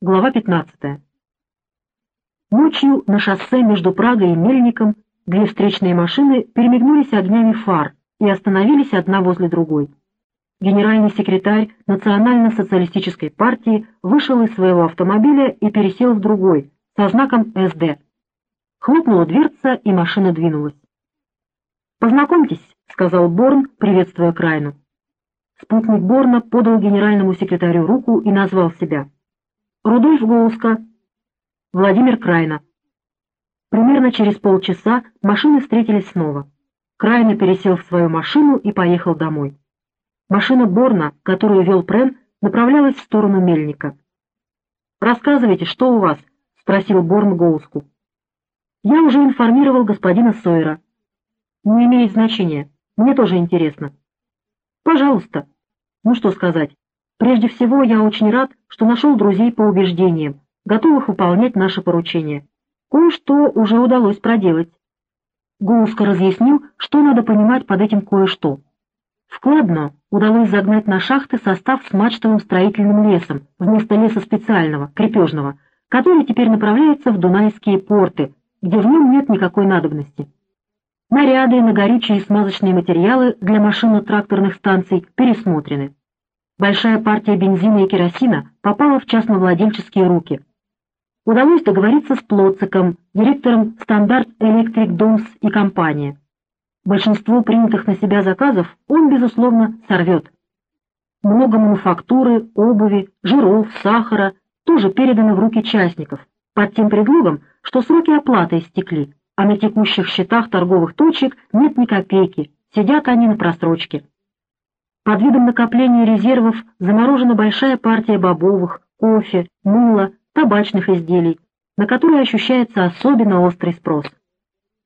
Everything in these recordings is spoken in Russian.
Глава 15. Ночью на шоссе между Прагой и Мельником две встречные машины перемигнулись огнями фар и остановились одна возле другой. Генеральный секретарь Национально-социалистической партии вышел из своего автомобиля и пересел в другой, со знаком СД. Хлопнула дверца, и машина двинулась. «Познакомьтесь», — сказал Борн, приветствуя Крайну. Спутник Борна подал генеральному секретарю руку и назвал себя. Рудольф Гоуска, Владимир Крайна. Примерно через полчаса машины встретились снова. Крайна пересел в свою машину и поехал домой. Машина Борна, которую вел Прен, направлялась в сторону Мельника. «Рассказывайте, что у вас?» — спросил Борн Гоуску. «Я уже информировал господина Сойера. Не имеет значения. Мне тоже интересно». «Пожалуйста. Ну что сказать. Прежде всего, я очень рад, что нашел друзей по убеждениям, готовых выполнять наши поручения. Кое-что уже удалось проделать. Гуска разъяснил, что надо понимать под этим кое-что. Вкладно удалось загнать на шахты состав с мачтовым строительным лесом вместо леса специального, крепежного, который теперь направляется в Дунайские порты, где в нем нет никакой надобности. Наряды на горючие смазочные материалы для машинно-тракторных станций пересмотрены большая партия бензина и керосина попала в частновладельческие руки. Удалось договориться с Плоциком, директором Стандарт Электрик Домс и компания. Большинство принятых на себя заказов он, безусловно, сорвет. Много мануфактуры, обуви, жиров, сахара тоже передано в руки частников, под тем предлогом, что сроки оплаты истекли, а на текущих счетах торговых точек нет ни копейки, сидят они на просрочке. Под видом накопления резервов заморожена большая партия бобовых, кофе, мыла, табачных изделий, на которые ощущается особенно острый спрос.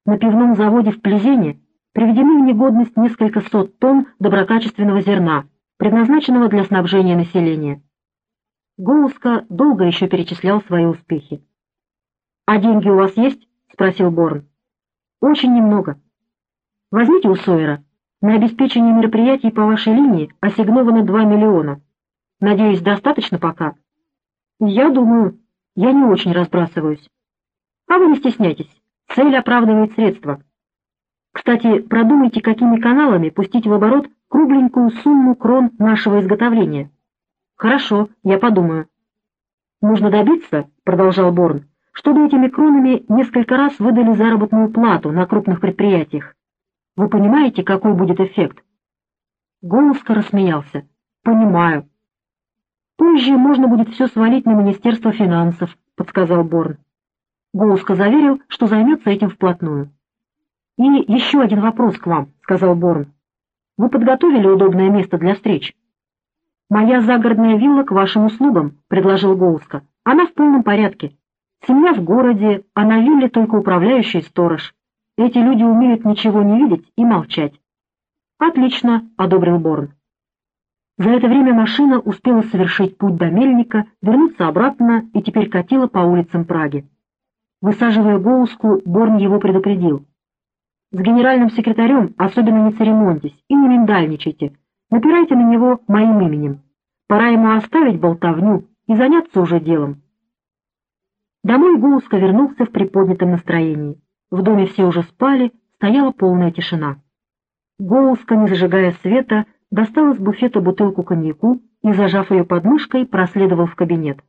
На пивном заводе в Плезене приведены в негодность несколько сот тонн доброкачественного зерна, предназначенного для снабжения населения. Гоуска долго еще перечислял свои успехи. «А деньги у вас есть?» — спросил Борн. «Очень немного. Возьмите у Сойера. На обеспечение мероприятий по вашей линии ассигновано 2 миллиона. Надеюсь, достаточно пока? Я думаю, я не очень разбрасываюсь. А вы не стесняйтесь, цель оправдывает средства. Кстати, продумайте, какими каналами пустить в оборот кругленькую сумму крон нашего изготовления. Хорошо, я подумаю. Нужно добиться, продолжал Борн, чтобы этими кронами несколько раз выдали заработную плату на крупных предприятиях. Вы понимаете, какой будет эффект?» Голуска рассмеялся. «Понимаю». «Позже можно будет все свалить на Министерство финансов», — подсказал Борн. Голуска заверил, что займется этим вплотную. «И еще один вопрос к вам», — сказал Борн. «Вы подготовили удобное место для встреч?» «Моя загородная вилла к вашим услугам», — предложил Голуска. «Она в полном порядке. Семья в городе, а на вилле только управляющий сторож. Эти люди умеют ничего не видеть и молчать. «Отлично», — одобрил Борн. За это время машина успела совершить путь до Мельника, вернуться обратно и теперь катила по улицам Праги. Высаживая Гоуску, Борн его предупредил. «С генеральным секретарем особенно не церемоньтесь и не миндальничайте. Напирайте на него моим именем. Пора ему оставить болтовню и заняться уже делом». Домой Гоуска вернулся в приподнятом настроении. В доме все уже спали, стояла полная тишина. Гоуска, не зажигая света, достал из буфета бутылку коньяку и, зажав ее под мышкой, проследовал в кабинет.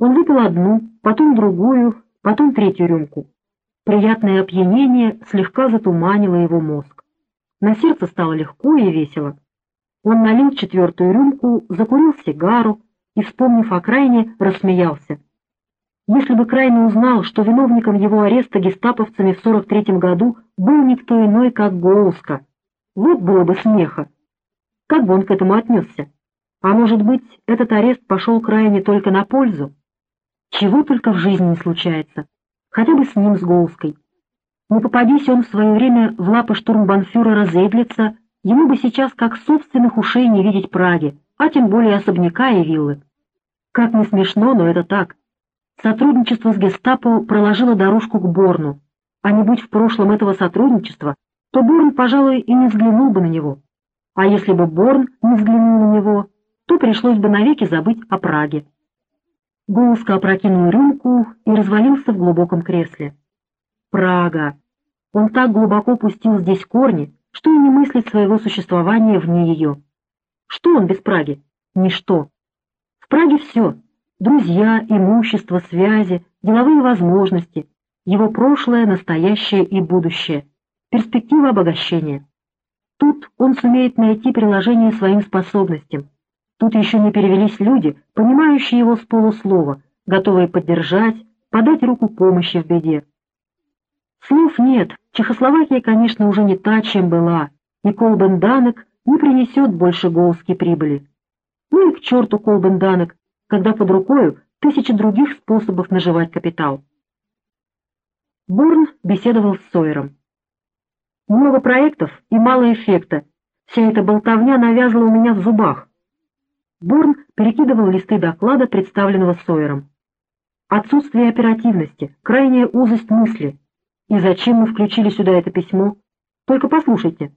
Он выпил одну, потом другую, потом третью рюмку. Приятное опьянение слегка затуманило его мозг. На сердце стало легко и весело. Он налил четвертую рюмку, закурил сигару и, вспомнив о крайне, рассмеялся. Если бы Крайне узнал, что виновником его ареста гестаповцами в 43-м году был никто иной, как Гоуска, вот было бы смеха. Как бы он к этому отнесся? А может быть, этот арест пошел Крайне только на пользу? Чего только в жизни не случается. Хотя бы с ним, с Гоуской. Не попадись он в свое время в лапы штурмбанфюрера Зейдлица, ему бы сейчас как собственных ушей не видеть Праги, а тем более особняка и виллы. Как не смешно, но это так. Сотрудничество с гестапо проложило дорожку к Борну, а не будь в прошлом этого сотрудничества, то Борн, пожалуй, и не взглянул бы на него. А если бы Борн не взглянул на него, то пришлось бы навеки забыть о Праге. Гулско опрокинул рюмку и развалился в глубоком кресле. Прага. Он так глубоко пустил здесь корни, что и не мыслит своего существования вне ее. Что он без Праги? Ничто. В Праге все. Друзья, имущество, связи, деловые возможности, его прошлое, настоящее и будущее, перспектива обогащения. Тут он сумеет найти приложение своим способностям. Тут еще не перевелись люди, понимающие его с полуслова, готовые поддержать, подать руку помощи в беде. Слов нет, Чехословакия, конечно, уже не та, чем была, и Колбен-Данек не принесет больше голски прибыли. Ну и к черту Колбен-Данек, когда под рукою тысячи других способов наживать капитал. Борн беседовал с Сойером. Много проектов и мало эффекта. Вся эта болтовня навязла у меня в зубах. Борн перекидывал листы доклада, представленного Сойером. Отсутствие оперативности, крайняя узость мысли. И зачем мы включили сюда это письмо? Только послушайте.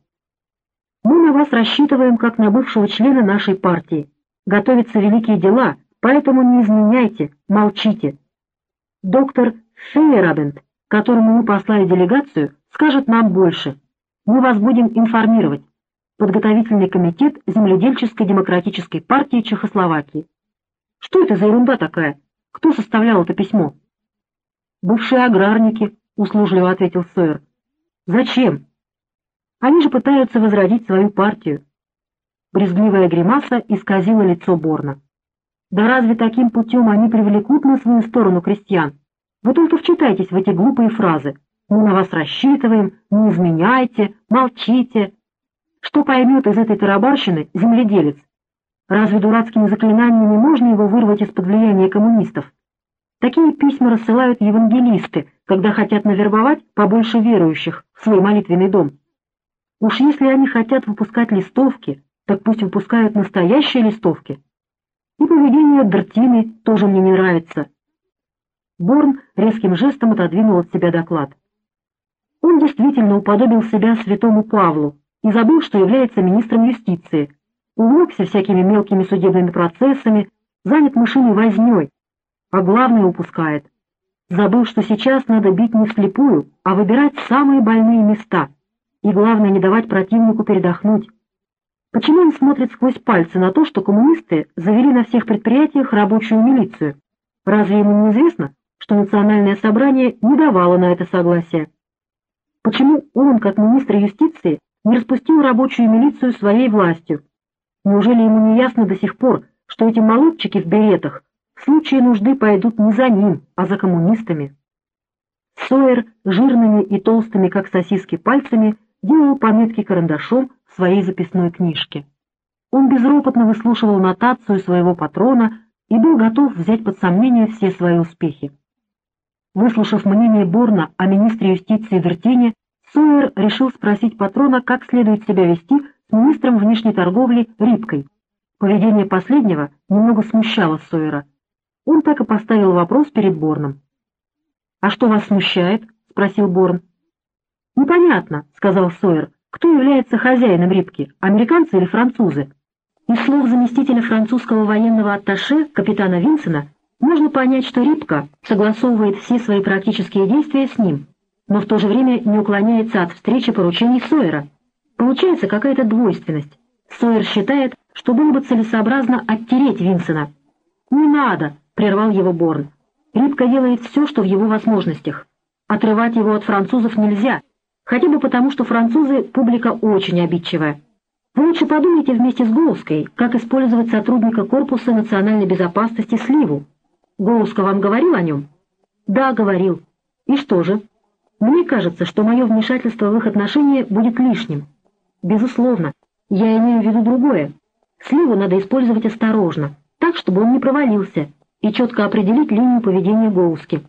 Мы на вас рассчитываем, как на бывшего члена нашей партии. Готовятся великие дела, поэтому не изменяйте, молчите. Доктор Фейерабент, которому мы послали делегацию, скажет нам больше. Мы вас будем информировать. Подготовительный комитет Земледельческой демократической партии Чехословакии. Что это за ерунда такая? Кто составлял это письмо? Бывшие аграрники, услужливо ответил Сойер. Зачем? Они же пытаются возродить свою партию. Брезгливая гримаса исказила лицо Борна. Да разве таким путем они привлекут на свою сторону крестьян? Вы только вчитайтесь в эти глупые фразы. Мы на вас рассчитываем, не изменяйте, молчите. Что поймет из этой тарабарщины земледелец? Разве дурацкими заклинаниями можно его вырвать из-под влияния коммунистов? Такие письма рассылают евангелисты, когда хотят навербовать побольше верующих в свой молитвенный дом. Уж если они хотят выпускать листовки, так пусть выпускают настоящие листовки. И поведение Дартины тоже мне не нравится. Борн резким жестом отодвинул от себя доклад. Он действительно уподобил себя святому Павлу и забыл, что является министром юстиции, увлекся всякими мелкими судебными процессами, занят мышиной вознёй, а главное упускает. Забыл, что сейчас надо бить не вслепую, а выбирать самые больные места, и главное не давать противнику передохнуть. Почему он смотрит сквозь пальцы на то, что коммунисты завели на всех предприятиях рабочую милицию? Разве ему не известно, что национальное собрание не давало на это согласия? Почему он, как министр юстиции, не распустил рабочую милицию своей властью? Неужели ему не ясно до сих пор, что эти молодчики в беретах в случае нужды пойдут не за ним, а за коммунистами? Сойер жирными и толстыми, как сосиски, пальцами делал пометки карандашом своей записной книжке. Он безропотно выслушивал нотацию своего патрона и был готов взять под сомнение все свои успехи. Выслушав мнение Борна о министре юстиции Вертине, Сойер решил спросить патрона, как следует себя вести с министром внешней торговли Рипкой. Поведение последнего немного смущало Сойера. Он так и поставил вопрос перед Борном. «А что вас смущает?» — спросил Борн. «Непонятно», — сказал Сойер, — «кто является хозяином Рипки, американцы или французы?» Из слов заместителя французского военного атташе капитана Винсена можно понять, что Рипка согласовывает все свои практические действия с ним, но в то же время не уклоняется от встречи поручений Сойера. Получается какая-то двойственность. Сойер считает, что было бы целесообразно оттереть Винсена. «Не надо!» — прервал его Борн. «Рипка делает все, что в его возможностях. Отрывать его от французов нельзя, хотя бы потому, что французы — публика очень обидчивая. Вы лучше подумайте вместе с Голской, как использовать сотрудника Корпуса национальной безопасности Сливу, Гоуска вам говорил о нем? Да, говорил. И что же? Мне кажется, что мое вмешательство в их отношения будет лишним. Безусловно, я имею в виду другое. Сливу надо использовать осторожно, так, чтобы он не провалился, и четко определить линию поведения Гоуски.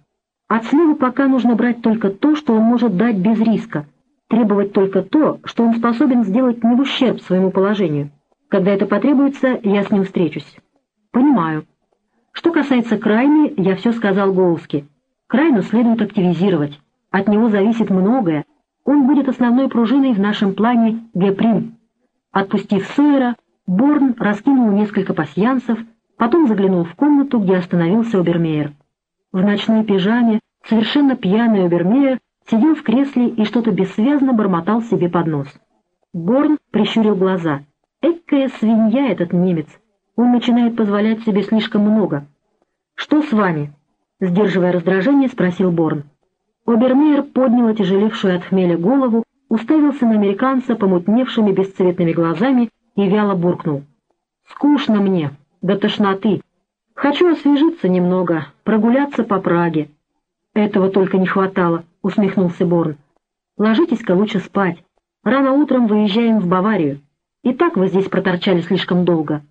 От Сливы пока нужно брать только то, что он может дать без риска, требовать только то, что он способен сделать не в ущерб своему положению. Когда это потребуется, я с ним встречусь. Понимаю. Что касается Крайны, я все сказал Гоуски. Крайну следует активизировать. От него зависит многое. Он будет основной пружиной в нашем плане Г'. Отпустив Сойера, Борн раскинул несколько пасьянсов Потом заглянул в комнату, где остановился Обермейер. В ночной пижаме, совершенно пьяный Обермейер сидел в кресле и что-то бессвязно бормотал себе под нос. Борн прищурил глаза. «Экая свинья этот немец! Он начинает позволять себе слишком много». «Что с вами?» — сдерживая раздражение, спросил Борн. Обермейер поднял отяжелевшую от хмеля голову, уставился на американца помутневшими бесцветными глазами и вяло буркнул. «Скучно мне, до тошноты. Хочу освежиться немного, прогуляться по Праге». «Этого только не хватало», — усмехнулся Борн. «Ложитесь-ка лучше спать. Рано утром выезжаем в Баварию. И так вы здесь проторчали слишком долго».